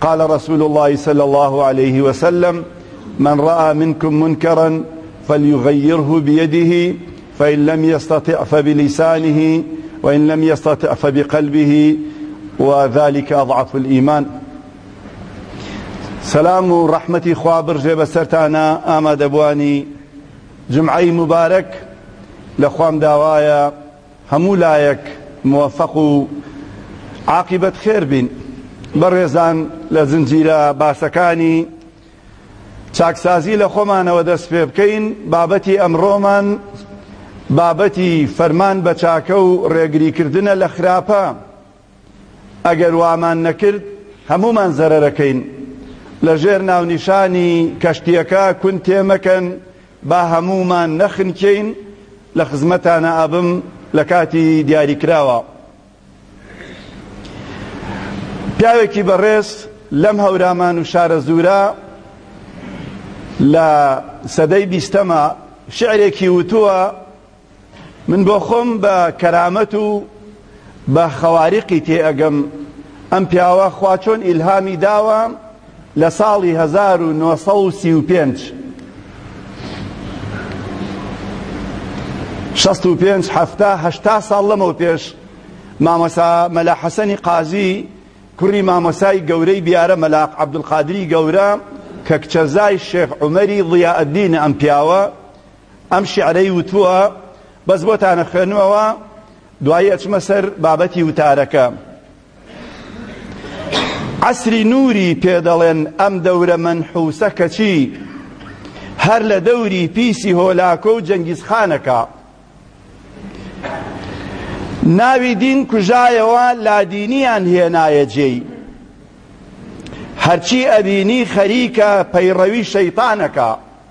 قال رسول الله صلى الله عليه وسلم من رأى منكم منكرا فليغيره بيده فإن لم يستطع فبلسانه وإن لم يستطع فبقلبه وذلك أضعف الإيمان سلام و رحمتي خوابر جيب سرتانا آما دبواني جمعي مبارك لخوام داوايا هەموو لایەک موفق و عاقیبەت خێر بین. بەڕێزان لە زنجیرە باسەکانی چاکسازی لە خۆمانەوە دەست پێ بکەین، بابەتی ئەمڕۆمان بابەتی فەرمان بە چاکە و ڕێگریکردنە لە خراپە. ئەگەر وامان نەکرد هەموومان زەرەرەکەین. لە ژێر ناونیشانی، کەشتییەکە کون تێمەکەن، با هەموومان نەخنکێین، لە خزمەتانا ئەبم لە کاتی دیاریکراوە. پیاوێکی بەڕێز لەم هەورامان و شارەزوورە لە سەدەی بیستەما شیعرێکی وتووە من بۆ خۆم بە کەرامەت و بە خەواریقی تێ ئەگەم ئەم پیاوە خوا چۆن ئیلهامی داوە لە ساڵی هەزار و نۆ سەد و سی و پێنج شەست و پێنج حەفتا هەشتا ساڵ لەمەو پێش مامۆسا مەلا حەسەنی قازی کوڕی مامۆسای گەورەی بیارە مەلاق عەبدولقادری گەورە کە کچەزای شێخ عومەری ضیاء الدین ئەم پیاوە ئەم شیعرەی وتووە بەس بۆتانە خوێنوەوە دوایی ئەچمە سەر بابەتی وتارەکە عەسری نووری پێدەڵێن ئەم دەورە مەنحوسە کەچی هەر لە دەوری پیسی هۆلاکۆ و جەنگیزخانەکە ناوی دین کوژایەوە لادینیان هێنایە جێی هەرچی ئەبینی خەریکە پەیڕەوی شەیتانەکە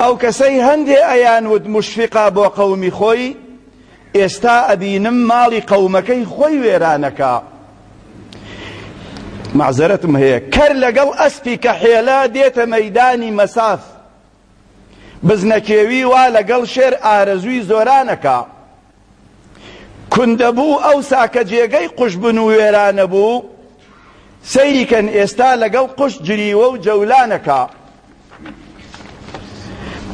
ئەو کەسەی هەندێ ئەیان وت مشفقە بۆ قەومی خۆی ئێستا ئەبینم ماڵی قەومەکەی خۆی وێرانەکە معزەرەتم هەیە کەر لەگەڵ ئەسپی کە حێلە دێتە مەدانی مەساف بزنەکێوی وا لەگەڵ شێر ئارەزووی زۆرانەکە کوندەبوو ئەوسا کە جێگەی قوش بن و وێرانە بوو سەیری کەن ئێستا لەگەڵ قوش جریوە و جەولانەکە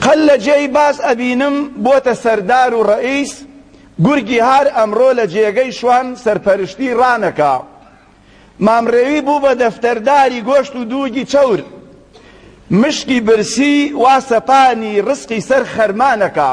قەل لە جێی باس ئەبینم بۆتە سەردار و ڕئیس گورگی هار ئەمڕۆ لە جێگەی شوان سەرپەرشتی ڕانەکە مامڕێوی بوو بە دەفتەرداری گۆشت و دووگی چەور مشکی برسی واسەپانی ڕسقی سەر خەرمانەکە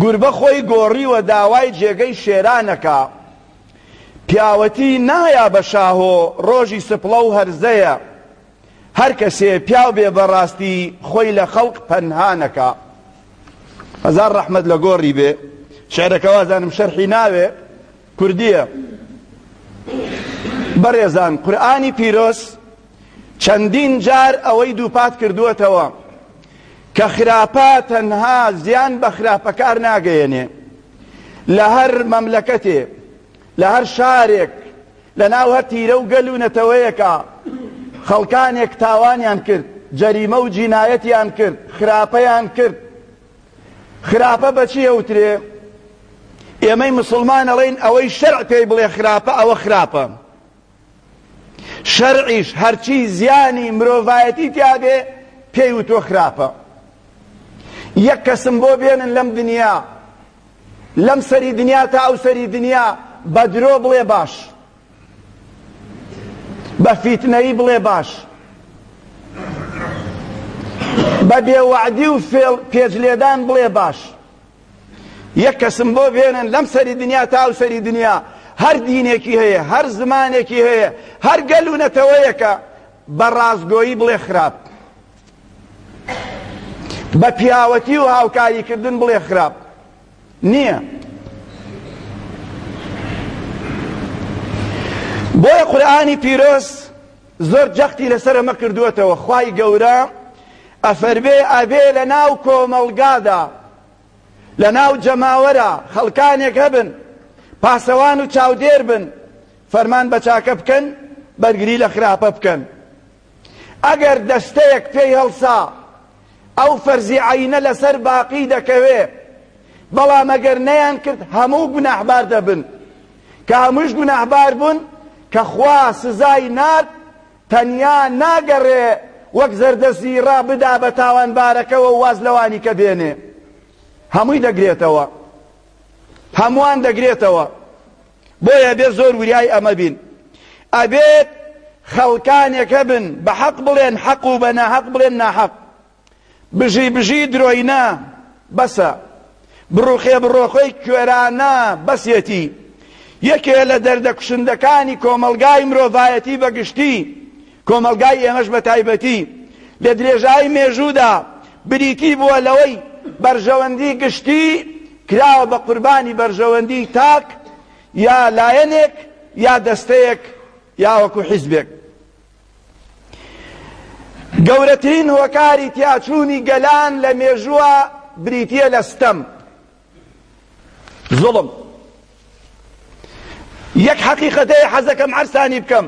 گوربە خۆی گۆڕیوە داوای جێگەی شێرانەکا پیاوەتی نایا بە شاهۆ ڕۆژی سپڵە و هەرزەیە هەر کەسێ پیاو بێ بەڕاستی خۆی لە خەڵق پەنهانەکە هەزار ڕەحمەت لە گۆڕی بێ شعرەکە وازانم شەرحی ناوێ کوردیە بەڕێزان قورآانی پیرۆز چەندین جار ئەوەی دووپات کردووەتەوە کە خراپە تەنها زیان بە خراپەکار ناگەیەنێ لە هەر مەملەکەتێ لە هەر شارێک لە ناو هەر تیرە و گەل و نەتەوەیەکە خەڵکانێک تاوانیان کرد جەریمە و جینایەتیان کرد خراپەیان کرد خراپە بەچی ئەوترێ ئێمەی مسلمان ئەڵین ئەوەی شەرع پێی بڵێ خراپە ئەوە خراپە شەرعیش هەرچی زیانی مرۆڤایەتی تیابێ پێی وتوە خراپە یەک کەسم بۆ بێنن لەم دنیا لەم سەری دنیا تا ئەو سەری دنیا بە درۆ بڵێ باش بە فیتنەی بڵێ باش بە بێوەعدی و فێڵ پێجلێدان بڵێ باش یەک کەسم بۆ بێنن لەم سەری دنیا تا ئەو سەری دنیا هەر دینێکی هەیە هەر زمانێکی هەیە هەر گەل و نەتەوەیەکە بە ڕاستگۆیی بڵێ خراپ بە پیاوەتی و هاوکاریکردن بڵێ خراپ نییە بۆیە قورآانی پیرۆز زۆر جەختی لەسەر ئەمە کردووەتەوە خوای گەورە ئەفەرمێ ئەبێ لە ناو کۆمەڵگادا لە ناو جەماوەرە خەڵکانێک هەبن پاسەوان و چاودێر بن فەرمان بە چاکە بکەن بەرگری لە خراپە بکەن ئەگەر دەستەیەک پێی هەڵسا ئەو فەرزی عینە لەسەر باقی دەکەوێ بەڵام ئەگەر نەیان کرد هەموو گوناحبار دەبن کە هەمووش گوناهبار بوون کە خوا سزای نارد تەنیا ناگەڕێ وەک زەردەستی ڕا بدا بە تاوانبارەکەوە و واز لەوانی کە بێنێ هەمووی دەگرێتەوە هەمووان دەگرێتەوە بۆیە بێ زۆر وریای ئەمە بین ئەبێت خەڵکانێک هەبن بە حەق بڵێن حەق و بە ناحەق بڵێن ناحەق بژی بژی درۆینە بەسە. بڕوخێ بڕۆخۆی کوێرانە بەسیەتی یەکێ لە دەردە کوشندەکانی کۆمەڵگای مرۆڤایەتی بە گشتی کۆمەڵگای ئێمەش بە تایبەتی لە درێژایی مێژوودا بریتی بووە لەوەی بەرژەوەندی گشتی کراوە بە قوربانی بەرژەوەندی تاک یا لایەنێک یا دەستەیەک یا وەکو حیزبێک گەورەترین هۆکاری تیاچوونی گەلان لە مێژووە بریتیە لە ستەم زڵم یەک حەقیقەتەیە حەزەکەم عەرسانی بکەم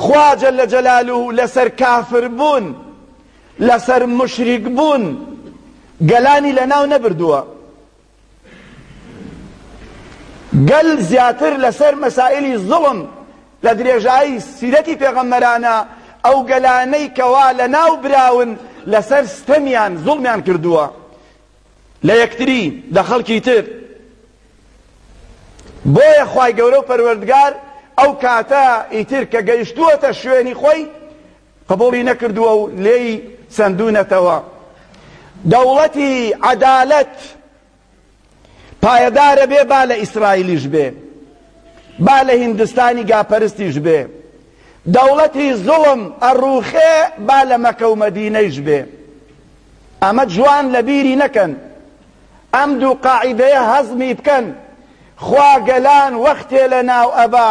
خواجە لە جەلال و لەسەر کافر بوون لەسەر مشریک بوون گەلانی لە ناو نەبردووە گەل زیاتر لەسەر مەسائلی زوڵم لە درێژایی سیرەتی پێغەمبەرانە ئەو گەلانەی کەوا لە ناو براون لەسەر ستەمیان زوڵمیان کردووە لە یەکتری لە خەڵکی تر بۆیە خی گەورە و پەروەردگار ئەو کاتە ئیتر کە گەیشتووەتە شوێنی خۆی قبوڵی نەکردووە و لێی سەندوونەتەوە. دەوڵەتی عەدالەت پایەدارە بێ با لە ئیسرائیلیش بێ، با لە هیندستانی گاپەرستیش بێ، دەوڵەتی زوڵم ئەڕووخێ با لە مەکە و مەدینەیش بێ. ئەمە جوان لە بیری نەکەن، ئەم دوو قاعیدەیە هەزمی بکەن، خوا گەلان وەختێ لەناو ئەبا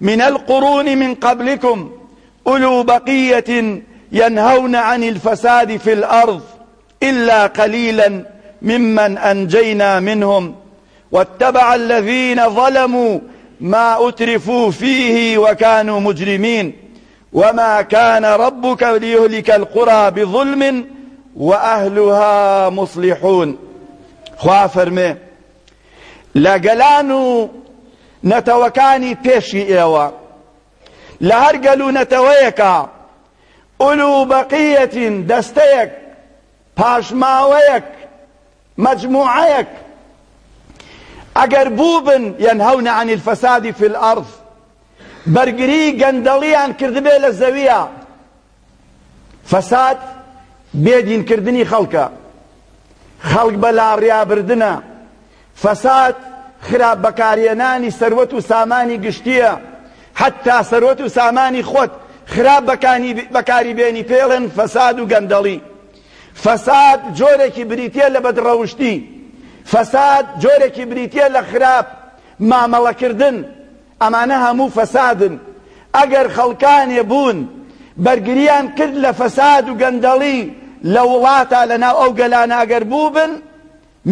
من القرون من قبلكم أولو بقية ينهون عن الفساد في الأرض إلا قليلا ممن أنجينا منهم واتبع الذين ظلموا ما أترفوا فيه وكانوا مجرمين وما كان ربك ليهلك القرى بظلم وأهلها مصلحون مي لە گەلان و نەتەوەکانی پێشی ئێوە لە هەر گەل و نەتەوەیەکە ئولو بەقیەتین دەستەیەک پاشماوەیەک مجموعەیەک ئەگەر بووبن یەنهەونە عن الفساد في الأرض بەرگری گەندەڵیان کردبێ لە زەویە فەساد بێ دین کردنی خەڵکە خەڵک بە لاڕیا بردنە فەساد خراپ بەکارهێنانی سەروەت و سامانی گشتیە حتا سەروەت و سامانی خۆت خراپ بەکاری بێنی پێڵێن فەساد و گەندەڵی فەساد جۆرێکی بریتە لە بەدڕەوشتی فەساد جۆرێکی بریتە لە خراپ مامەڵەکردن ئەمانە هەموو فەسادن ئەگەر خەڵکانێ بوون بەرگریان کرد لە فەساد و گەندەڵی لە وڵاتا لەناو ئەو گەلانە ئەگەر بووبن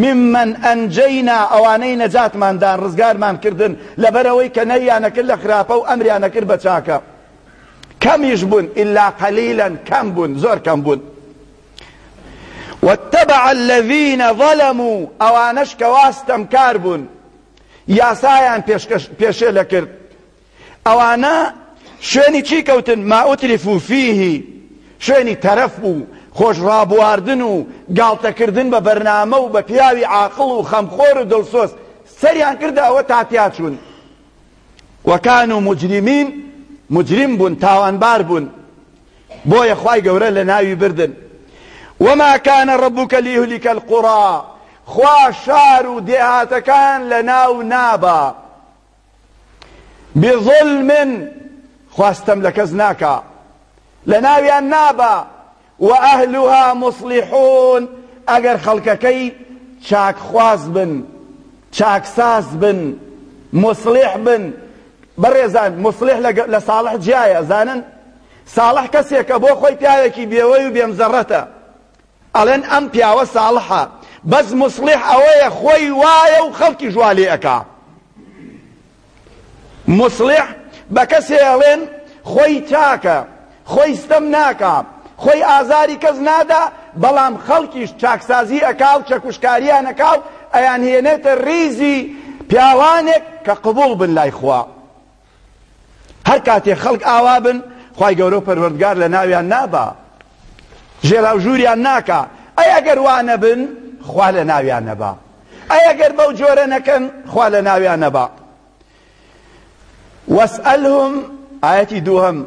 ممن ئەنجەینا ئەوانەی نەجاتمان دان ڕزگارمان کردن لەبەرەوەی کە نەیانە کرد لە خراپە و ئەمریانە کرد بە چاکە کەمیش بوون ئللا قەلیلەن کەم بوون زۆر کەم بوون واتبع الذين ظلموا ئەوانەش کە واستەم کار بوون یاسایان پێشکەش پێشێلە کرد ئەوانە شوێنی چی کەوتن ما ئوتریف و فیهی شوێنی تەرەف بوو خۆش ڕابواردن و گاڵتەکردن بە بەرنامە و بە پیاوی عاقڵ و خەمخۆر و دڵسۆز سەریان کردە ئەوە تاتیا چوون وەکان و مجرمین مجرم بوون تاوانبار بوون بۆیە خوای گەورە لەناوی بردن وما کان ربک لیهلک القری خوا شار و دێهاتەکان لەناو نابا بظلم خوا ستەم لە کەس ناکا لەناویان نابا وأهلها مصلحون ئەگەر خەڵکەکەی چاکخواز بن چاکساز بن مصلح بن بەڕێزان مصلح لە صالح جیایە زانن ساڵح کەسێکە بۆ خۆی پیاوێکی بێوەی و بێمزەڕەتە ئەڵێن ئەم پیاوە ساڵحە بەس موسڵیح ئەوەیە خۆی وایە و خەڵکی ژوا لێ ئەکا موسڵیح بە کەسێ ئەڵێن خۆی چاکە خۆی ستەم ناکا خۆی ئازاری کەس نادا بەڵام خەڵکیش چاکسازی ئەکا و چەکوشکاریان ئەکا و ئەیان هێنێتە ریزی پیاوانێک کە قبوڵ بن لای خوا هەر کاتێ خەڵک ئاوا بن خوای گەورە و پەروەردگار لە ناویان نابا ژێراو ژووریان ناکا ئەی ئەگەر وا نەبن خوا لە ناویان نەبا ئەی ئەگەر بەو جۆرە نەکەن خوا لە ناویان نەبا وەسئەلهم ئاەتی دووهم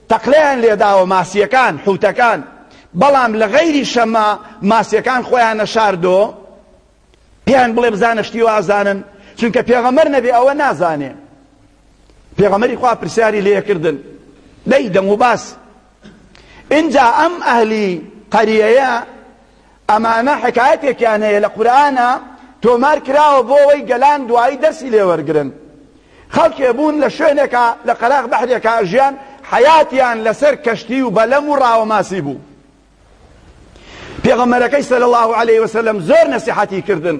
تەقلەیان لێداوە ماسیەکان حوتەکان بەڵام لە غەیری شەمە ماسیەکان خۆیان نەشاردۆ پێیان بڵێ بزانە شتی وازانن چونکە پێغەمەر نەبێ ئەوە نازانێ پێغەمەری خوا پرسیاری لێکردن دەی دەم و باس اینجا ئەم ئەهلی قەریەیە ئەمانە حەکایەتێکیان هەیە لە قورئانا تۆمار کراوە بۆ ئەوەی گەلان دوایی دەرسی لێ وەرگرن خەڵکێ بوون لە شوێنێکا لە قەراخ بەحرێکا ئەژیان حەیاتیان لەسەر کەشتی و بەلەم و ڕاوە ماسی بوو پێغەمەرەکەی سەل الله عليه وسلم زۆر نەسیحەتی کردن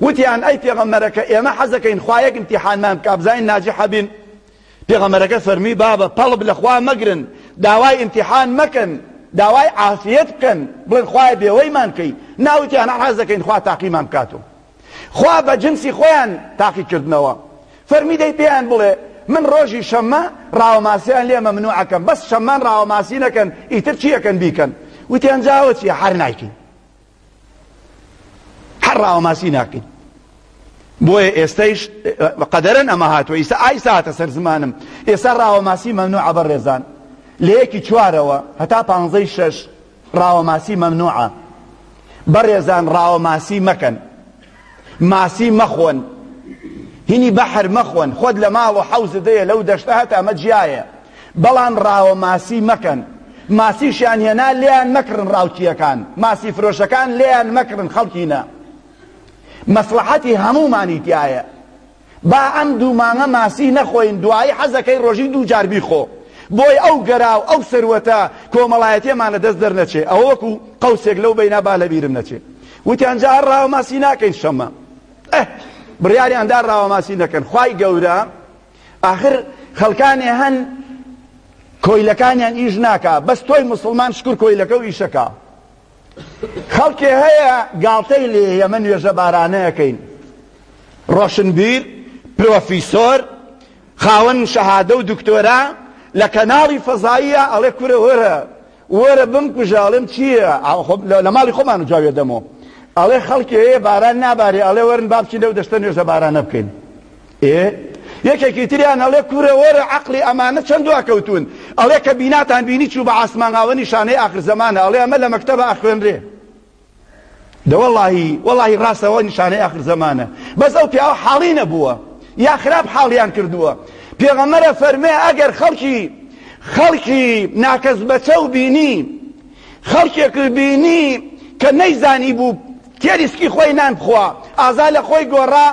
وتیان ئەی پێغەمەرەکە ئێمە حەزەکەین خوایەک امتحانمان بکە بزانین ناجحە بین پێغەمبەرەکە فەرموی بابە تەڵب لە خوا مەگرن داوای ئیمتیحان مەکەن داوای عافیەت بکەن بڵێن خوایە بێوەیمان کەی ناوتیان عەرز دەکەین خوا تاقیمان بکاتەوە خوا بە جنسی خۆیان تاقی کردنەوە فەرمی دەی پێیان بڵێ من ڕۆژی شەممە ڕاوەماسیان لێ مەمنوعەکەم بەس شەممان ڕاوەماسی نەکەن ئیتر چیەکەن بیکەن وتیان جاوە چیە هەر نایکەین هەر ڕاوەماسی ناکەین بۆیە ئێستەیش قەدەرن ئەمە هاتووە ئیستا ئایسا هاتە سەر زمانم ئێستا ڕاوەماسی مەمنوعە بە ڕێزان لە یەکی چوارەوە هەتا پانزەی شەش ڕاوەماسی مەمنوعە بەڕێزان ڕاوەماسی مەکەن ماسی مەخۆن هینی بەحر مەخۆن خۆت لە ماڵ و حەوزت دەیە لەو دەشتە هەتا ئەمە جیایە بەڵام ڕاوە ماسی مەکەن ماسیشیان هێنا لێیان مەکڕن ڕاوچیەکان ماسی فرۆشەکان لێیان مەکڕن خەڵکینە مەسلحەتی هەموومانی تایە با ئەم دوو مانگە ماسی نەخۆین دوایی حەزەکەی ڕۆژی دوو جار بیخۆ بۆی ئەو گەرا و ئەو سەروەتە کۆمەڵایەتیەمان لە دەست دەرنەچێ ئەوە وەکو قەوسێک لەو بەینا با لە بیرم نەچێ وتیان جا هەر ڕاوە ماسی ناکەین شەمە ئەه بڕیاریان دا ڕاوە ماسی نەکەن خوای گەورە ئاخر خەڵکانێ هەن کۆیلەکانیان ئیش ناکا بەس تۆی مسلمان شکر کۆیلەکە و ئیشەکە خەڵکێ هەیە گاڵتەی لێ ئێمە نوێژە بارانەیەکەین ڕۆشنبیر پرۆفیسۆر خاوەن شەهادە و دکتۆرا لە کەناڵی فەزاییە ئەڵێ کورە وەرە وەرە بمکوژە ئەڵێم چییە لە ماڵی خۆمان و جاوێ دەمەوە ئەڵێ خەڵکی هەیە باران نابارێ ئەڵێ وەرن بابچی لەو دەشتە نوێژە بارانە بکەین ئێ یەکێکی تریان ئەڵێ کورە وەرە عەقڵی ئەمانە چەند دواکەوتوون ئەڵێ کە بیناتان بینی چوو بە عاسمان ئاوە نیشانەی ئاخر زەمانە ئەڵێ ئەمە لە مەکتەبە ئەخوێنرێ دە وەڵاهی وەڵاهی ڕاستەوە نیشانەی ئاخر زەمانە بەس ئەو پیاوە حاڵی نەبووە یا خراپ حاڵیان کردووە پێغەمەرە فەرمێ ئەگەر خەڵکی خەڵکی ناکەس بەچە و بینی خەڵکێک بینی کە نەیزانی بوو تێریسکی خۆی نان بخوا ئازا لە خۆی گۆڕا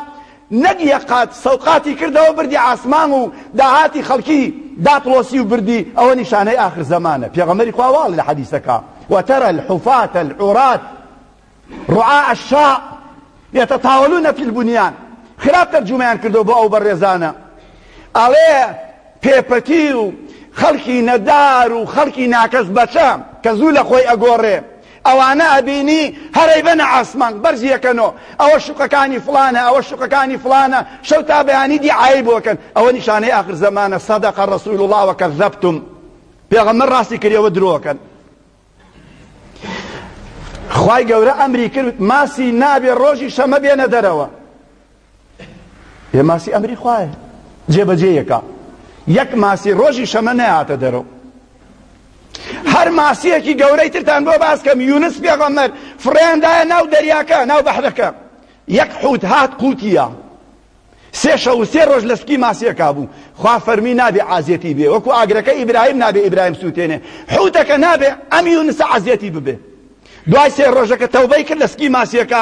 نەک یەک قات سەوقاتی کردەوە بردی عاسمان و داهاتی خەڵکی داپڵۆسی و بردی ئەوە نیشانەی ئاخر زەمانە پێغەمبەری خوا واڵی لە حەدیسەکا وترى الحفاة العراة رعاء الشاء يتطاولون في البنيان خراپ ترجمەیان کردو بۆ ئەو بەڕێزانە ئەڵێ پێپەتی و خەڵکی نەدار و خەڵکی ناکەس بەچە کە زوو لە خۆی ئەگۆڕێ ئەوانە ئەبینی هەر ئەیبەنە ئاسمان بەرز یەکەنۆ ئەوە شوقەکانی فڵانە ئەوە شوقەکانی فڵانە شەو تا بەیانی دیعایەی بۆ کەن ئەوە نیشانەی ئاخر زەمانە صدق رسول اللە و کذبتم پێغەمبەر ڕاستی کرد ئێوە درۆ کەن خوای گەورە ئەمری کرد ماسی نابێ ڕۆژی شەمە بێنە دەرەوە یە ماسی ئەمری خوایە جێ بەجێ یەکە یەک ماسی ڕۆژی شەمە نەهاتە دەرەوە هەر ماسیەکی گەورەی ترتان بۆ باسکەم یونس پێغەمەر فڕێندایە ناو دەریاکە ناو بەحرەکە یەک حوت هات قوتیە سێ شەو سێ ڕۆژ لە سکی ماسیەکە بوو خوا فەرمی نابێ عازیەتی بێ وەکو ئاگرەکە ئیبراهیم نابێ ئیبراهیم سووتێنێ حوتەکە نابێ ئەم یونسە عازیەتی ببێ دوای سێ ڕۆژەکە تەوبەی کرد لە سکی ماسیەکە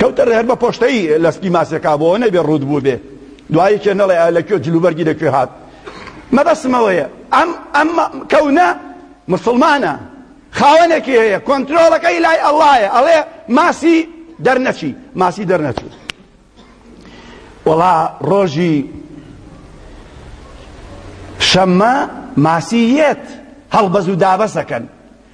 کەوتە ڕێ هەر بە پۆشتەی لە سپی ماسێ کا بۆ نەبێ ڕووت بووبێ دوایی کێ نەڵێ لە کوێ جلوبەرگی لە کوێ هات مەبەسمەوەیە ئەم ئەم کەونە مسلمانە خاوەنێکی هەیە کۆنتترۆڵەکەی لای ئەڵایە ئەڵێ ماسی دەرنەچی ماسی دەرنەچوو وەڵا ڕۆژی شەممە ماسی یەت هەڵبەز و دابەسەکەن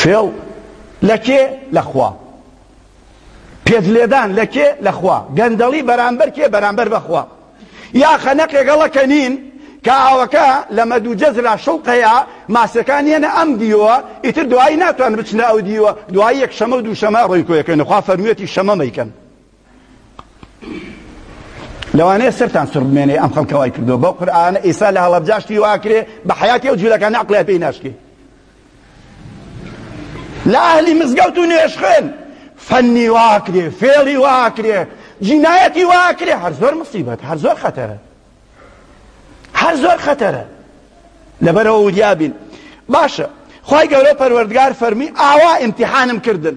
فێڵ لە کێ لە خوا پێت لێدان لە کێ لە خوا گەندەڵی بەرامبەر کێ بەرامبەر بەخوا یا خەنەقێک گەڵەکە نین کە ئاوەکە لە مەدوو جەزرا شڵقەیە ماسەکان یەنە ئەم دیوە ئیتر دوایی ناتوان بچنە ئەو دیوە دوایی یەک شەمە و دوو شەمە ڕۆی کۆیەکەن خوا فەرموێتی شەمە مەیکەن لەوانەیە سەرتان سڕ بمێنێ ئەم خەڵکە وای کردو بەو قورآانە ئیسا لە هەڵەبجاشتی واکرێ بە حیاتی و جوولەکان عقلای پێی ناشکێ لە ئەهلی مزگەوت و نوێشخێن فەنی واکرێ فێڵی واکرێ جینایەتی واکرێ هەر زۆر مسیبەت هەر زۆر خەتەرە هەر زۆر خەتەرە لەبەرەوە ودیابین باشە خی گەورە پەروەردگار فەرمی ئاوا ئیمتحانم کردن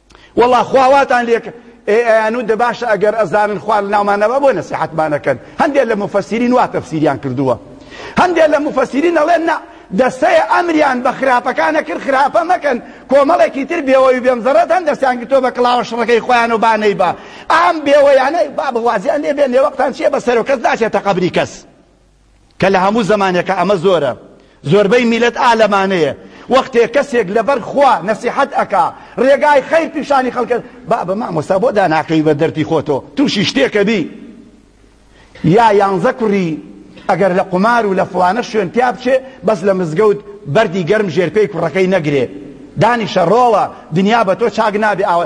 وەڵا خوا واتان لێک ئێ ئەیانو دە باشە ئەگەر ئەزانن خوار ناومان نەبا بۆ نەسیحەتمانەکەن هەندێک لە مفەسیرین وا تەفسیریان کردووە هەندێک لە مفەسیرین ئەڵێن نا دەستەیە ئەمریان بە خراپەکانە کرد خراپە مەکەن کۆمەڵێکی تر بێەوەی بێم زەڕەت هەن دەستیان گرتۆ بە کڵاوە شڕەکەی خۆیان و بانەی بە ئام بێەوەیانە با بەوازیان لێ بێن لێوەقتان چیە بە سەرۆ کەس ناچێتە قەبری کەس کە لە هەموو زەمانێکا ئەمە زۆرە زۆربەی میلەت ئا لەمانەیە وەختێ کەسێک لەبەر خوا نەسیحەت ئەکا ڕێگای خەیر پیشانی خەڵکە با بە مامۆستا بۆ داناکەی بە دەردی خۆتۆ تووشی شتێکە بی یا یانزە کوڕی ئەگەر لە قومار و لە فلانە شوێن پیا بچێ بەس لە مزگەوت بەردی گەرم ژێرپێی کوڕەکەی نەگرێ دانیشە ڕۆڵە دنیا بە تۆ چاک نابێ ئاوە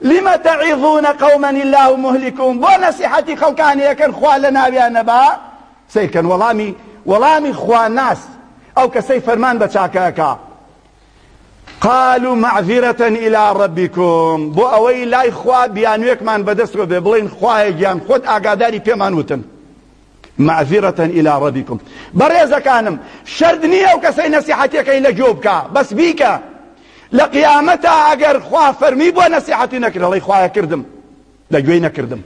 لم تعظون قوما اللە مهلکهم بۆ نەسیحەتی خەڵکانی ئەکەن خوا لەناویان نەبا سەیرکەن وەڵامی وەڵامی خواناس ئەو کەسەی فەرمان بە چاکە ئەکا قالوا معذرة إلى ربكم بۆ ئەوەی لای خوا بیانوێکمان بەدەستەوە بێ بڵین خوایە گیان خۆت ئاگاداری پێمان وتن معذرە الی ربیکم بەڕێزەکانم شەرت نییە ئەو کەسەی نەسیحەتەکەی لە گوێ بکە بەس بیکە لە قیامەتا ئەگەر خوا فەرمی بۆ نەسیحەتی نەکرد لەڵی خوایە کردم لە گوێی نەکردم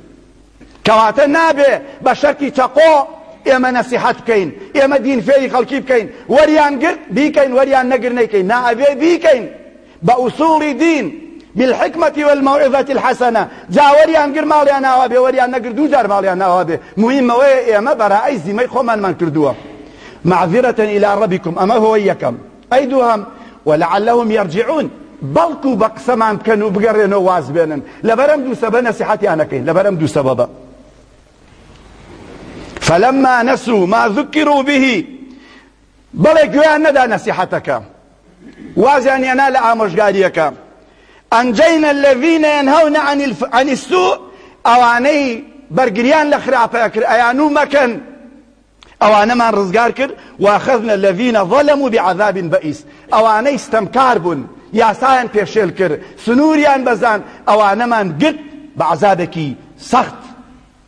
کەواتە نابێ بە شەرتی چەقۆ ئێمە نەسیحەت بکەین ئێمە دین فێری خەڵکی بکەین وەریان گرت بیکەین وەریان نەگر نەیکەین نائەبێ بیکەین بە ئوسوڵی دین، بالحکمە والموعظە الحسنە، جا وەریان گر ماڵیان ئاوا بێ وەریان نەگر دوو جار ماڵیان ئاوا بێ، موهیم ئەوەیە ئێمە بەرائەی زیمەی خۆمانمان کردووە. معذرە الی ربکم، ئەمە هۆی یەکەم. ئەی دووهەم، ولعلهم یرجعون، بەڵکو بە قسەمان بکەن و بگەڕێنەوە واز بێنن، لەبەر ئەم دوو سەبە نەسیحەتیان ئەکەین، لەبەر ئەم دوو سەبەبە. فلما نسوا ما ذکروا به، بەڵێ گوێیان نەدا نەسیحەتەکە وازیان هێنا لە ئامۆژگارییەکە ئەنجەینە الذین ینهون عن السوء ئەوانەی بەرگریان لە خراپەیە کرد ئەیان و مەکەن ئەوانەمان ڕزگار کرد واخەزنە الذین ظلموا بعذاب بئیس ئەوانەی ستەمکار بوون یاسایان پێشێل کرد سنووریان بەزان ئەوانەمان گرت بە عذابێکی سەخت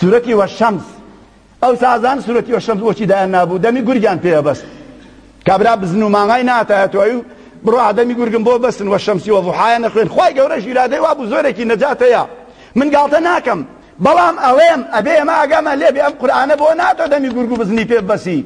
سورەتی وەشەمس ئەو سازان سورەتی وەشەمس بۆچی دایان نابوو دەمی گورگیان پێ بەست کابرا بزن و مانگای ناتایە تۆی بڕۆ عدەمی گورگم بۆ بەسن وە شەمسی وە ضحایە نەخوێن خی گەورە ژیرادەی وابوو زۆرێکی نەجاتەیە من گاڵتە ناکەم بەڵام ئەڵێم ئەبێ ئێمە ئاگامان لێبێ ئەم قورآانە بۆ ناتۆ دەمی گورگ و بزنی پێ بەسی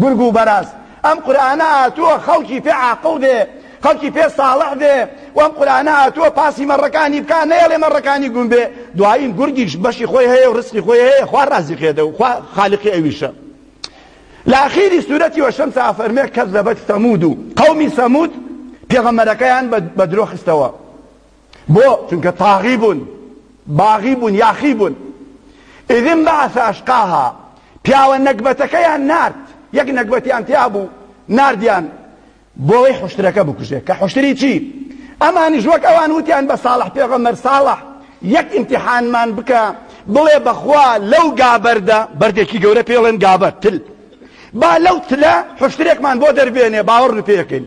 گورگ و بەراز ئەم قورئانە هاتووە خەڵکی پێ عاقڵ بێ خەڵکی پێ ساڵح بێ و ئەم قورئانە هاتووە پاسی مەڕەکانی بکا نەیەڵێ مەڕەکانی گوم بێ دوایین گورگیش بەشی خۆی هەیە و ڕسقی خۆی هەیە خوا ڕازیقێدە و خوا خالقی ئەویشە لە ئاخیری سورەتی وەشەمس ئافەرمێ کەزەبەت سەمود و قەومی سەمود پێغەمبەرەکەیان بە درۆ خستەوە بۆ؟ چونکە طاغی بوون، باغی بوون، یاخی بوون. اذ انبعث اشقاها پیاوە نەگبەتەکەیان نارد، یەک نەگبەتیان تیا بوو، ناردیان بۆ ئەوەی حوشترەکە بکوژێ، کە حوشتری چی؟ ئەمانیش وەک ئەوان وتیان بە ساڵح پێغەمبەر، ساڵح یەک ئیمتیحانمان بکە، بڵێ بەخوا لەو گابەردە، بەردێکی گەورە پێی ئەڵێن گابەرد، تل، با لەو تلە حوشترێکمان بۆ دەربێنێ، باوەڕ پێ بکەین.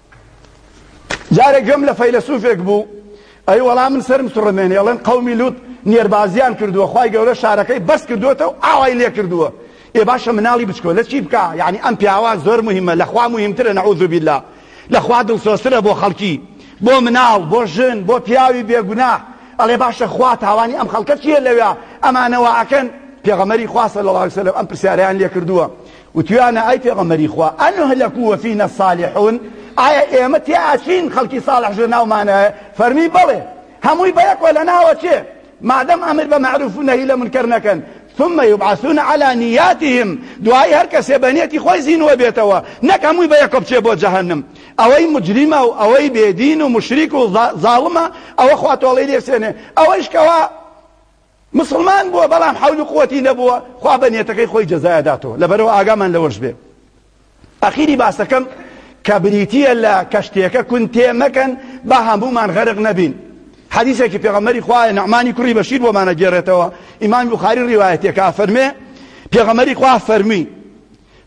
جارێک گوێم لە فەیلەسوفێک بوو ئەی وەڵا من سەرم سڕمێنێ ئەڵێن قەومی لوت نێربازیان کردووە خی گەورە شارەکەی بەس کردووەتە و ئاوای لێ کردووە ئێ باشە مناڵی بچکۆ لە چی بکە یعنی ئەم پیاوە زۆر مهمە لەخوا مهمترە نەعوذ بالله لەخوا دڵسۆسترە بۆ خەڵکی بۆ مناڵ بۆ ژن بۆ پیاوی بێگونا ئەڵێ باشە خوا تاوانی ئەم خەڵکە چیە لەوێ ئەمانەوە ئەکەن پێغەمەری خواسە لە ڵاوسلم ئەم پرسیاریان لێ کردووە وتویانە، ئای پێغەمبەری خوا، انهلک وفینا الصالحون، ئایا ئێمە تێئەچین خەڵکی ساڵحش لە ناومان هەیە؟ فەرمی، بەڵێ، هەمووی بەیەکەوە لە ناو ئەچێ، مادەم ئەمر بە مەعروف و نەهی لە مونکەر نەکەن، ثم یبعثون علی نیاتهم، دوایی هەر کەسێ بە نیەتی خۆی زینووە بێتەوە، نەک هەمووی بەیەکەوە بچێ بۆ جەهەنم، ئەوەی موجریمە و ئەوەی بێ دین و موشریک و زاڵمە ئەوە خوا تۆڵەی لێ سێنێ، ئەوەیش کەوا موسڵمان بووە بەڵام حەول و قوەتی نەبووە خوا بە نیەتەکەی خۆی جەزای ئەداتەوە لەبەرئەوە ئاگامان لەوەش بێ ئەخیری باسەکەم کە بریتییە لە کەشتیەکە کون تێ مەکەن با هەموومان غەرق نەبین حەدیثێکی پێغەمەری خوایە نەعمانی کوڕی بەشیر بۆمانە گێڕێتەوە ئیمان بخاری ڕیواەتێکا فەرمێ پێغەمەری خوا فەرمی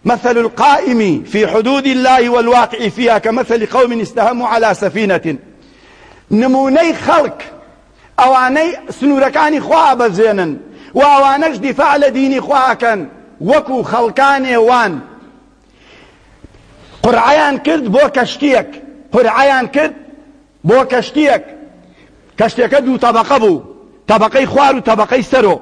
مثل القائم في حدود الله والواقع فيها كمثل قوم استهموا على سفينة نمونەی خەڵک ئەوانەی سنوورەکانی خوا ئەبەزێنن و ئەوانەش دیفاع لە دینی خوا ئەکەن وەکو خەڵکانێ وان. قورعەیان کرد بۆ کەشتیەک قورعەیان کرد بۆ کەشتیەک کەشتەکە دوو تەبقە بوو تەبقەی خوار و تەبقەی سەرۆ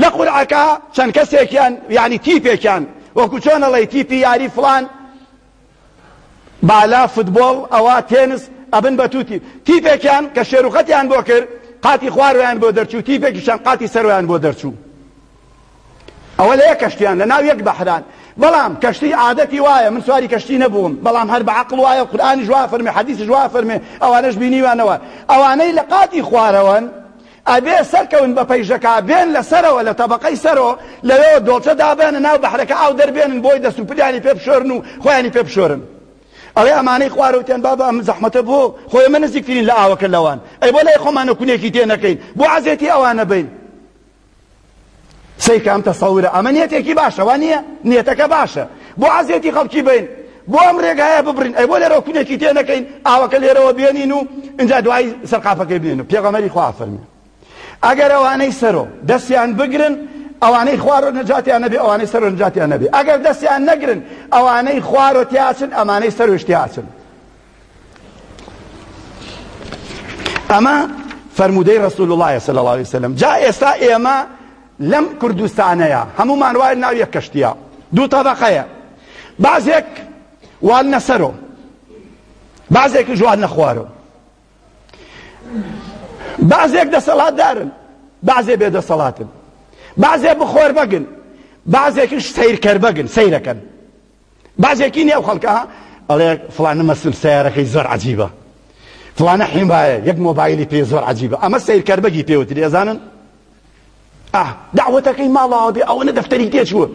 لە قورعەکە چەند کەسێکیان یعنی تیپێکیان وەکو چۆنەڵی تیپی یاری فلان بالا فوتبۆڵ ئەوا تێنس ئەبن بە توو تیپ تیپێکیان کە شێروخەتیان بۆ کرد قاتی خوارەیان بۆ دەرچوو تیپێکیشان قاتی سەرویان بۆ دەرچوو ئەوە لە یەک کەشتیان لە ناو یەک بەحران بەڵام کەشتی عادەتی وایە من سواری کەشتی نەبووم بەڵام هەر بە عقل وایە قورآانی جووا فەرمی حەدیث جووا فەرمێ ئەوانەش بینیوانەوە ئەوانەی لە قاتی خوارەوەن ئەبێ سەرکەون بە پەیژەکە بێن لە سەرەوە لە تەبەقەی سەرۆ لەوێوە دۆڵچە دابەنە ناو بەحرەکە ئاو دەربێنن بۆی دەست و پلیانی پێ بشۆرن و خۆیانی پێ بشۆرن ئەڵێ ئەمانەی خوارەوتیان بابە ئەم زەحمەتە بۆ خۆ ئێمە نزیکترین لە ئاوەکە لەوان ئەی بۆ لای خۆمانە کونێکی تێ نەکەین بۆ عەزێتی ئەوانە بین سەیرکە ئەم تەسەورە ئەمە نیەتێکی باشە وا نییە نیەتەکە باشە بۆ عەزێتی خەڵکی بین بۆ ئەم ڕێگایە ببرین ئەی بۆ لێرەوە کونێکی تێ نەکەین ئاوەکە لێرەوە بێنین و اینجا دوای سەرقافەکەی بێن و پێغەمەری خوا فەرمی ئەگەر ئەوانەی سەرۆ دەستیان بگرن ئەوانەی خوارۆ نەجاتیان نەبێ ئەوانەی سەرۆ نجاتیان نەبێ ئەگەر دەستیان نەگرن ئەوانەی خوارۆ تیاچن ئەمانەی سەروشتیاچن ئەمە فەرموودەی ڕسول وڵایە سەل ڵاوی سەلم جا ئێستا ئێمە لەم کوردستانەیە هەمومان وای ناو یەک کەشتە دوو تەبقەیە بازێک وال نەسەرۆ بازێک ژوان نەخوارۆ بازێک دەسەڵاتدارن بازێ بێ دەسەڵاتن بازێ بخۆر بەگن بازێکش سیرکەر بەگن سیرەکەن بەعزێکی نێو خەڵکە ئەڵێ فڵانە مەسم سیارەکەی زۆر عجیبە فڵانە حیمایە یەک مۆبایلی پێ زۆر عجیبە ئەمە سیرکەربەگی پێوتری ئەزانن ئاه داوەتەکەی ماڵاوە بێ ئەوەنە دەفتەری تێچووە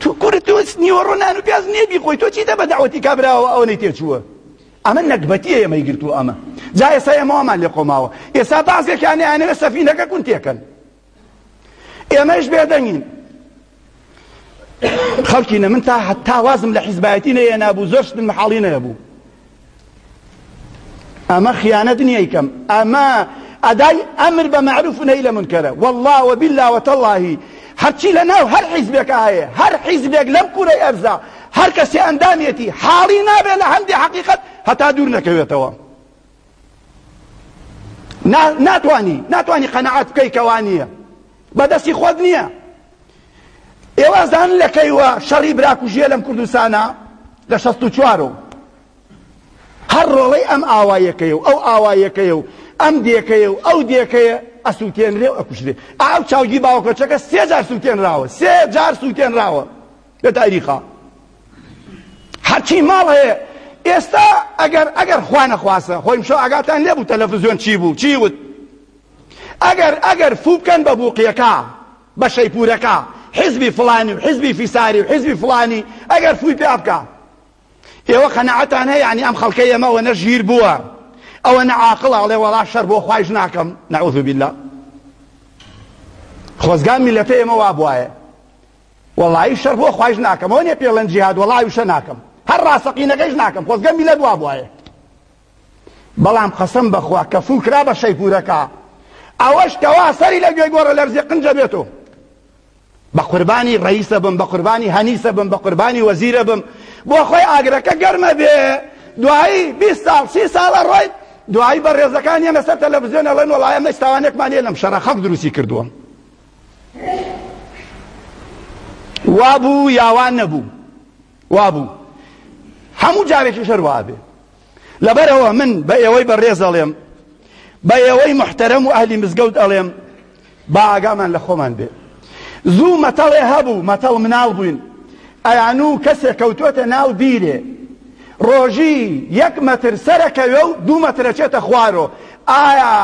تو کورە تۆ نیوە ڕۆنان و پیاز نێبی خۆی تۆ چیتە بە داوەتی کابراوە ئەوەنەی تێچووە ئەمە نەگبەتیە ئێمەی گرتو ئەمە جا ئێستا ئێمەوامان لێ قۆماوە ئێستا بازێکیانیانەوە سەفینەکە کون تێکەن ئێمەش بێدەنگین خەڵکی نە من تا هەتا وازم لە حیزبایەتی نەیە نابوو زۆر شتن محاڵی نەبوو ئەمە خیانەت نییە یکەم ئەمە ئەدای ئەمر بە معروف و نەی لە منکەرە والله وبالله وتاللهی هەرچی لە ناو هەر حیزبێک هەیە هەر حیزبێک لەم کورەی ئەرزا هەر کەسی ئەندامێتی حاڵی نابێت لە هەندی حقیقت هەتا دوور نەکەوێتەوە ناتوانی ناتوانی قەنەعەت بکەی کەوا نییە بەدەستی خۆت نییە ئێوە زان لە کەیوە شەڕی براکوژیە لەم کوردستانە لە شەست و چوارەوە هەر ڕۆڵەی ئەم ئاوایەکەی و ئەو ئاوایەکەی و ئەم دێکەیە و ئەو دێکەیە ئەسووتێنرێ و ئەکوشرێ ئاو چاوگی باوکەچەکە سێ جار سووتێنراوە سێ جار سووتێنراوە لە دایریقا هەرچی ماڵ هەیە ئێستا ئەگەر ئەگەر خوا نەخواسە خۆی مشۆ ئاگاتان لێبوو تەلەفزیۆن چی بوو چی وت ئەگەر ئەگەر فو بکەن بە بووقیەکە بە شەیپورەکە حزبی فلانی و حزبی فیساری و حزبی فلانی ئەگەر فوی پێ بکە ئێوە قەنەعەتان هەیە ینی ئەم خەڵکە ئێمەەوە نە ژیر بووە ئەوە نەعاقڵ ئەڵێ وەڵا شەر بۆ خوایش ناکەم نەعوذ بالله خۆزگان میلەتە ئێمە وا بواە وەڵایی شەڕ بۆ خوایش ناکەم ئەوە نیە پێڵێن جیهاد وەڵا وشە ناکەم هەر ڕاستەقینەکەیش ناکەم خۆزگە میلەت وابوایە بەڵام قەسەم بەخوا کە فوو کرا بە شەیپورەکە ئەوەش کەوا سەری لە گوێ گۆڕە لەرزێ قنجە بێتەوە بە قوربانی ڕئیسە بم بە قوربانی هەنیسە بم بە قوربانی وەزیرە بم بۆ خۆی ئاگرەکە گەرمە بێ دوایی 20 ساڵ سی ساڵە ڕۆیت دوایی بە ڕێزەکان یەنە سەر تەلەڤزیۆن ئەڵێن وڵایە مەستاوانێکمان لێ لەم شەڕە خەڵک دروستی کردووە وا بوو یا وا نەبوو وا بوو هەموو جارێکیش هەر وا بێ لەبەرەوە من بە ئێوەی بەڕێز دەڵێم بە ئێوەی محتەرەم و ئەهلی مزگەوت ئەڵێم با ئاگامان لە خۆمان بێ زوو مەتەڵێ هەبوو مەتەڵ مناڵ بووین ئەیان و کەسێک کەوتوەتە ناو بیرێ ڕۆژی یەک مەتر سەرەکەوێ و دوو مەترەچێتە خوارۆ ئایا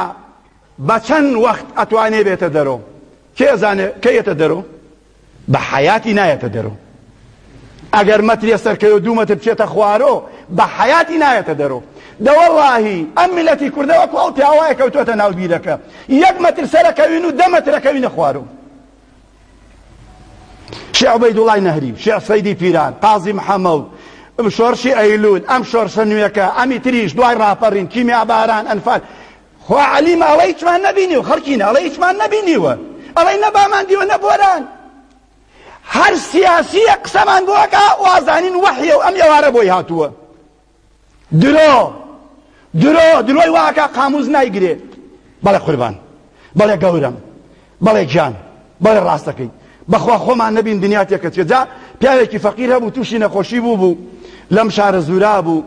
بە چەن وەخت ئەتوانێ بێتە دەرۆ؟ کێ ئەزانێ کەی ئەتە دەرۆ؟ بە حەیاتی نایەتە دەرۆ. ئەگەر مەترێ سەرکەوێ دوو مەتر بچێتە خوارۆ بە حەیاتی نایەتە دەرۆ. دەوەڵاهی ئەم میلەتی کوردە وەکو ئەو پیاوایە کەوتوەتە ناو بیرەکە. یەک مەتر سەرەکەوین و دە مەترەکەوینە خوارۆ. شێ عوبەیدوڵای نەهری، شێ سەیدی پیران، قازی محەمەو، شۆرشی ئەیلول، ئەم شۆرشە نوێکە، ئەمی تریش دوای ڕاپەڕین، کیمیا باران، ئەنفال، خوا عەلیمە ئەڵێ هیچمان نەبینیوە خەڵکینە ئەڵێ هیچمان نەبینیوە ئەڵێ نە بامان دیوە نە بۆران هەر سیاسیە قسەمان بۆکە وازانین وەحیە و ئەم ئێوارە بۆی هاتووە درۆ درۆ درۆی واکە قاموز نایگرێ بەڵێ قوربان بەڵێ گەورم بەڵێ گیان بەڵێ ڕاست دەکەیت بەخوا خۆمان نەبین دنیا تێکەچێت جا پیاوێکی فەقیر هەبوو تووشی نەخۆشی بوو بوو لەم شارە زورا بوو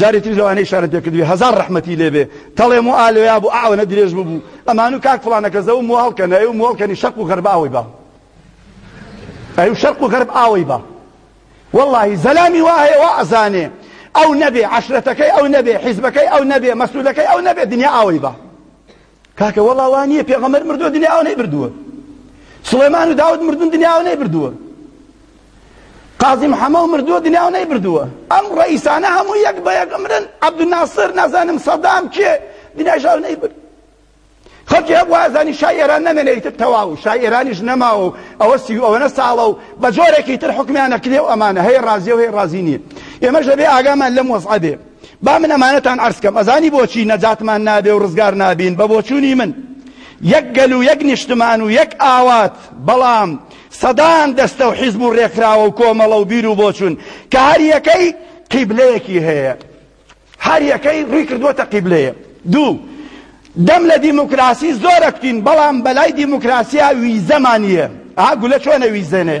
جارێ تریش لەوانەی شارە پێکردوی هەزار ڕەحمەتی لێبێ تەڵێم و ئالۆیا بوو ئەوەنە درێژ ببوو ئەمان و کاک فڵانەکە زەو موهڵکە نەوێ و موهڵکەنی شەق و غەرب ئاوەی با ئەی و شەق و غەرب ئاوەی با واللهی زەلامی وا هەیە وا ئەزانێ ئەو نەبێ عەشرەتەکەی ئەو نەبێ حیزبەکەی ئەو نەبێ مەسولەکەی ئەو نەبێ دنیا ئاوەی با کاکە وەڵا وا نییە پێغەمبەر مردووە دنیاوە نەیبردووە سڵێمان و داود مردون دنیاوە نەیبردووە قازی محەمەو مردووە دنیاوە نەیبردووە ئەم ڕئیسانە هەموو یەک بە یەک ئەمرن عەبدولناسر نازانم سەدام کێ دنیاشاو نەیبرد خەڵکی هەبوو ئازانی شای ئێران نەمێنێت تەواو شای ئێرانیش نەماوە و ئەوە سی ئەوەنە ساڵە و بە جۆرێکی تر حکمیانە کرێ و ئەمانە هەیە ڕازیە و هەیە ڕازی نییە ئێمەش دەبێ ئاگامان لەم وەزعە بێ با من ئەمانەتان عەرز کەم ئەزانی بۆچی نەجاتمان نابێ و ڕزگار نابین بە بۆچوونی من یەک گەل و یەک نیشتمان و یەک ئاوات بەڵام سەدان دەستە و حیزب و ڕێکخراوە و کۆمەڵە و بیر و بۆچوون کە هەر یەکەی قیبلەیەکی هەیە هەر یەکەی ڕووی کردووەتە قیبلەیە دوو دەم لە دیموکراسی زۆرە کوتین بەڵام بەلای دیموکراسیا ویزەمانە ئا گولە چۆنە ویزێنێ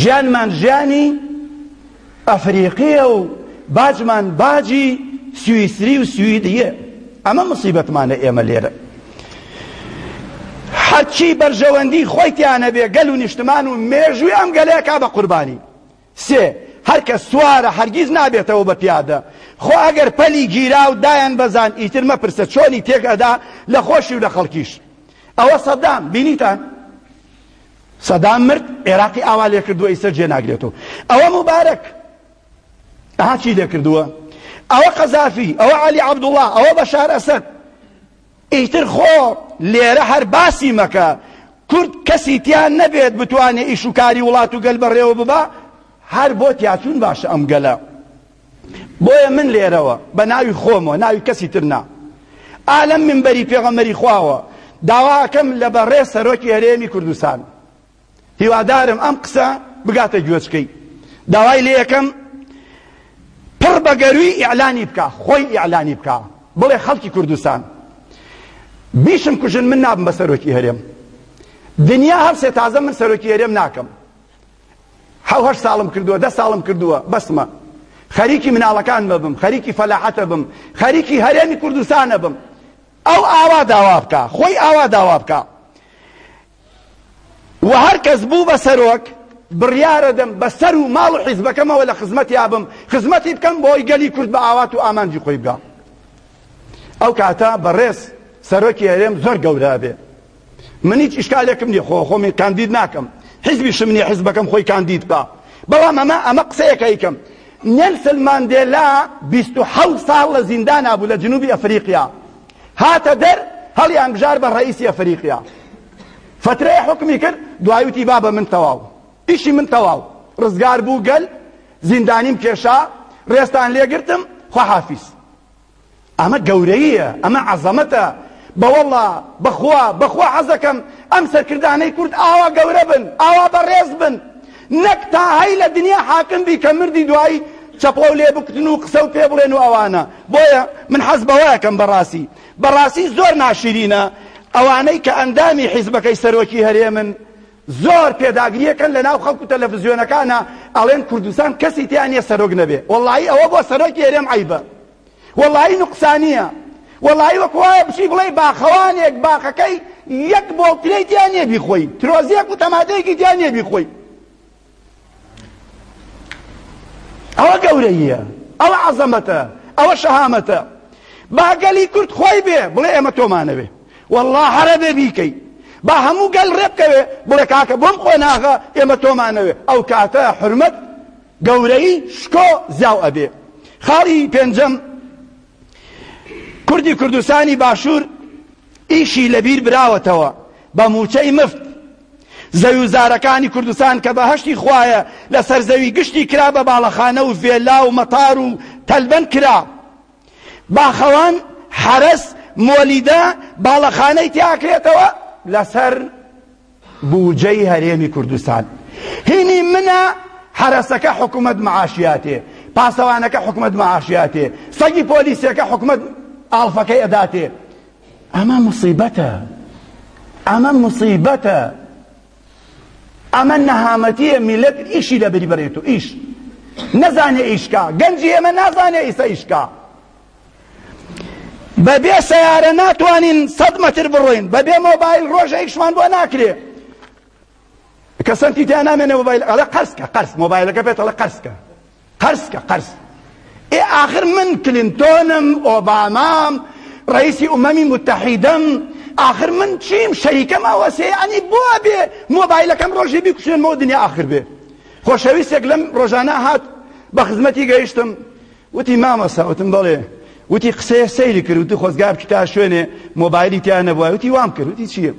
ژیانمان ژیانی ئەفریقییە و باجمان باجی سویسری و سویدییە، ئەمە موسیبەتمانە ئێمە لێرە. هەرچی بەرژەوەندیی خۆی تیا نەبێ، گەل و نیشتمان و مێژووی ئەم گەلە ئەکا بە قوربانی. سێ، هەر کەس سوارە، هەرگیز نابێتەوە بە پیادە. خۆ ئەگەر پەلی گیرا و دایان بەزاند، ئیتر مەپرسە چۆنی تێک ئەدا لە خۆشی و لە خەڵکیش. ئەوە سەدام، بینیتان؟ سەدام مرد ئێراقی ئاوا لێکردوە ئیسە جێ ناگرێتۆ ئەوە موبارەک ئەها چی لێکردوە ئەوە قەزافی ئەوە علی عبدوڵا ئەوە بەشار ئەسەد ئیتر خۆ لێرە هەر باسی مەکە کورد کەسی تیان نەبێت بتوانێت ئیشوکاری وڵات و گەل بەڕێوە ببا هەر بۆ تیاچون باشە ئەم گەلە بۆیە من لێرەوە بە ناوی خۆمەوە ناوی کەسی تر نا ئا لەم منبەری پێغەمبەری خواوە داواکەم لە بەڕێ سەرۆکی هەرێمی کوردستان هیوادارم ئەم قسە بگاتە گوێچکەی داوای لێ یەکەم پڕ بە گەروی ئیعلانی بکە خۆی ئیعلانی بکە بڵێ خەڵکی کوردستان بیشم کوژن من نابم بە سەرۆکی هەرێم دنیا هەڵسێ تازە من سەرۆکی هەرێم ناکەم حەو هەشت ساڵم کردووە دە ساڵم کردووە بەسمە خەریکی مناڵەکان مەبم خەریکی فەلاحەتە بم خەریکی هەرێمی کوردستانە بم ئەو ئاوا داوا بکە خۆی ئاوا داوا بکە و هەر کەس بوو بە سەرۆک بڕیارە دەم بە سەر و ماڵ و حیزبەکەمەوە لە خزمەتی یابم خزمەتی بکەم بۆی گەلی کورد بە ئاوات و ئامانجی خۆی بگە ئەو کاتە بەڕێز سەرۆکی هەرێم زۆر گەورە بێ من هیچ ئیشکالێکم نیە خۆ خۆمی کاندید ناکەم حزبیشم نیە حزبەکەم خۆی کاندید بکا بەڵام ئەمە ئەمە قسەیەکە یکەم نێلسن ماندێلا بیست و حەوت ساڵ لە زیندانا بوو لە جنوبی ئەفریقیا هاتە دەر هەڵیان بژار بە ڕئیسی ئەفریقیا فترەیە حکمی کرد دوایوتی بابە من تەواو ئیشی من تەواو ڕزگار بوو گەل زیندانیم کێشا ڕێستان لێگرتم خواحافیز ئەمە گەورەییە ئەمە عەزەمەتە بەوەڵا بەخوا بەخوا حەزەکەم ئەم سەرکردانەی کورد ئاوا گەورە بن ئاوا بەڕێز بن نەک تا هەی لە دنیا حاکم بی کە مردی دوایی چەپڵەو لێ بکتن و قسە و پێ بڵێن و ئەوانە بۆیە من حەز بەوەکەم بەڕاستی بەڕاستی زۆر ناشرینە ئەوانەی کە ئەندامی حیزبەکەی سەرۆکی هەرێمن زۆر پێداگری ئەکەن لە ناو خەڵک و تەلەفزیۆنەکانا ئەڵێن کوردستان کەسی تیا نیە سەرۆک نەبێ وەڵایی ئەوە بۆ سەرۆکی هەرێم عەیبە وەڵایی نوقسانیە وەڵایی وەک وایە بچی بڵێی باخەوانێک باخەکەی یەک بۆڵترەی تیا نیە بیخۆی ترۆزیەک و تەماتەیەکی تیا نیە بیخۆی ئەوە گەورەییە ئەوە عەزەمەتە ئەوە شەهامەتە با گەلی کورد خۆی بێ بڵێ ئێمە تۆمانەوێ والله هەرە بێ بیکەی با هەموو گەل ڕێبکەوێ بڵێ کاکە بۆم قۆناغە ئێمە تۆمانەوێ ئەو کاتە حرمەت گەورەی شکۆ زیاو ئەبێ خاڵی پێنجەم کوردی کوردستانی باشوور ئیشی لەبیر براوەتەوە بە مووچەی مفت زەوی و زارەکانی کوردستان کە بەهشتی خوایە لەسەر زەوی گشتی کرا بە باڵەخانە و ڤێلا و مەتار و تەلبەن کرا باخەوان حەرەس مۆلیدە باڵەخانەی تیاکرێتەوە لەسەر بوجەی هەرێمی کوردستان هینی منە حەرەسەکە حکومەت معاشیاتێ پاسەوانەکە حکومەت معاشیاتێ سەگی پۆلیسەکە حکومەت ئاڵفەکەی ئەداتێ ئەمە مصیبەتە ئەمە مصیبەتە ئەمە نەهامەتیە میلەت ئیشی لە بری بەرێت و ئیش نەزانێ ئیشکا گەنجی ئێمە نازانێ ئیسە ئیشکا بە بێ سەیارە ناتوانین سەد مەتر بڕۆین بە بێ مۆبایل ڕۆژەیشمان بۆ ناکرێ کە سەنتی تیا نامێنێ مۆبایل ئەڵە قەرسکە قەرس مۆبایلەکە بێت ئەڵە قەرسکە قەرسکە قەرس ئێ آخر من کلینتۆنم ئۆبامام ڕئیسی ئومەمی متحیدەم آخر من چیم شەریکەم ئەوەسێ ئەنی بۆ بێ مۆبایلەکەم ڕۆژی بیکوشێنمەوە دنیا آخر بێ خۆشەویستێک لەم ڕۆژانە هات بە خزمەتی گەیشتم وتی مامۆستا وتم بەڵێ وتی قسەیە سەیری کرد وتی خۆزگار کتا شوێنێ مۆبایلی تیا نەبووە وتی وام کرد وتی چییە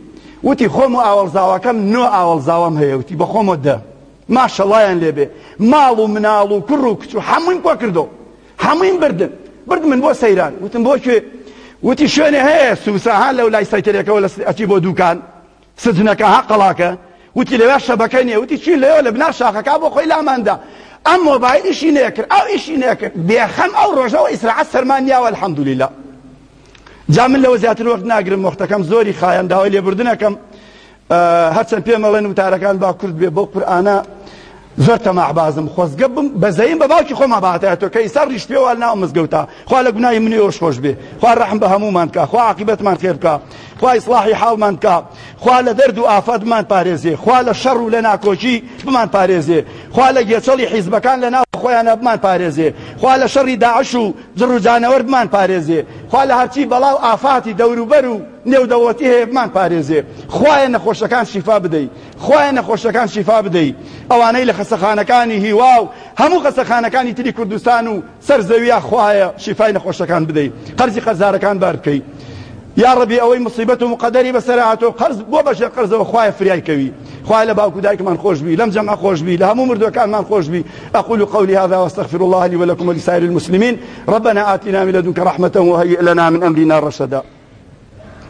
وتی خۆم و ئاوەڵزاواکەم نۆ ئاوەڵزاوام هەیە وتی بە خۆمە دە ماشەڵایان لێبێ ماڵ و مناڵ و کوڕ و کچ و حەموویم کۆ کردەوە حەموویم بردن برد من بۆ سەیران وتم بۆ کوێ وتی شوێنێ هەیە سوسەها لەو لای سایکلێکەوە لە ئەچی بۆ دووکان سجنەکە ها قەڵاکە؟ وتی لەوێ شەبەکە نیە وتی چی لەوێ لە بنا شاخەکە بۆ خۆی لاماندا ئەم مۆبایلیشی نەکرد ئەو ئیشی نەکرد بێخەم ئەو ڕۆژەوە ئیسراعەت سەرمان نیاوە الحمدللە جا من لەوە زیاتر وەخت ناگرم وەختەکەم زۆری خایەن داوای لێبوردنەکەم هەرچەند پێم ئەڵێن وتارەکان با کورد بێ بۆ قورئانە زۆر تەماح بازم خۆزگە بم بەزەیم بە باوکی خۆما بەهاتایەتۆ کە ئیسا ڕیش پێوە ناو مزگەوتا خوا لە گوناهی منی ئەوش خۆش بێ خوا ڕەحم بە هەموومان کا خوا عاقبەتمان خێر بکە خوا ئیسلاحی حاڵمان کا خوا لە دەرد و ئافات بمان پارێزێ خوا لە شەڕ و لە ناکۆکی بمان پارێزێ خوا لە گێچەڵی حیزبەکان لە ناو خۆیانە بمان پارێزێ خوا لە شەڕی داعش و جڕ و جانەوەر بمان پارێزێ خوا لە هەرچی بەڵا و ئافاتی دەوروبەر و نێودەوڵەتی هەیە بمان پارێزێ خوایە نەخۆشەکان شیفا بدەیت خوایە نەخۆشەکان شیفا بدەیت ئەوانەی لە خەسەخانەکانی هیوا و هەموو خەسەخانەکانی تری کوردستان و سەر زەویا خوایە شیفای نەخۆشەکان بدەی قەرزی قەرزارەکان بار بکەی یاڕەبی ئەوەی مصیبەت و مقدەری بەسەر هاتۆ قەرز بۆ بەژێر قەرزەوە خوایە فریای کەوی خوای لە باوکو دایکمان خۆشبی لەم جەمع خۆشبی لە هەموو مردوەکانمان خۆشبی أقول قولي هذا واستغفر الله لي ولكم ولسائر المسلمين ربنا آتنا من لدنك رحمة وهيئ لنا من أمرنا رشدا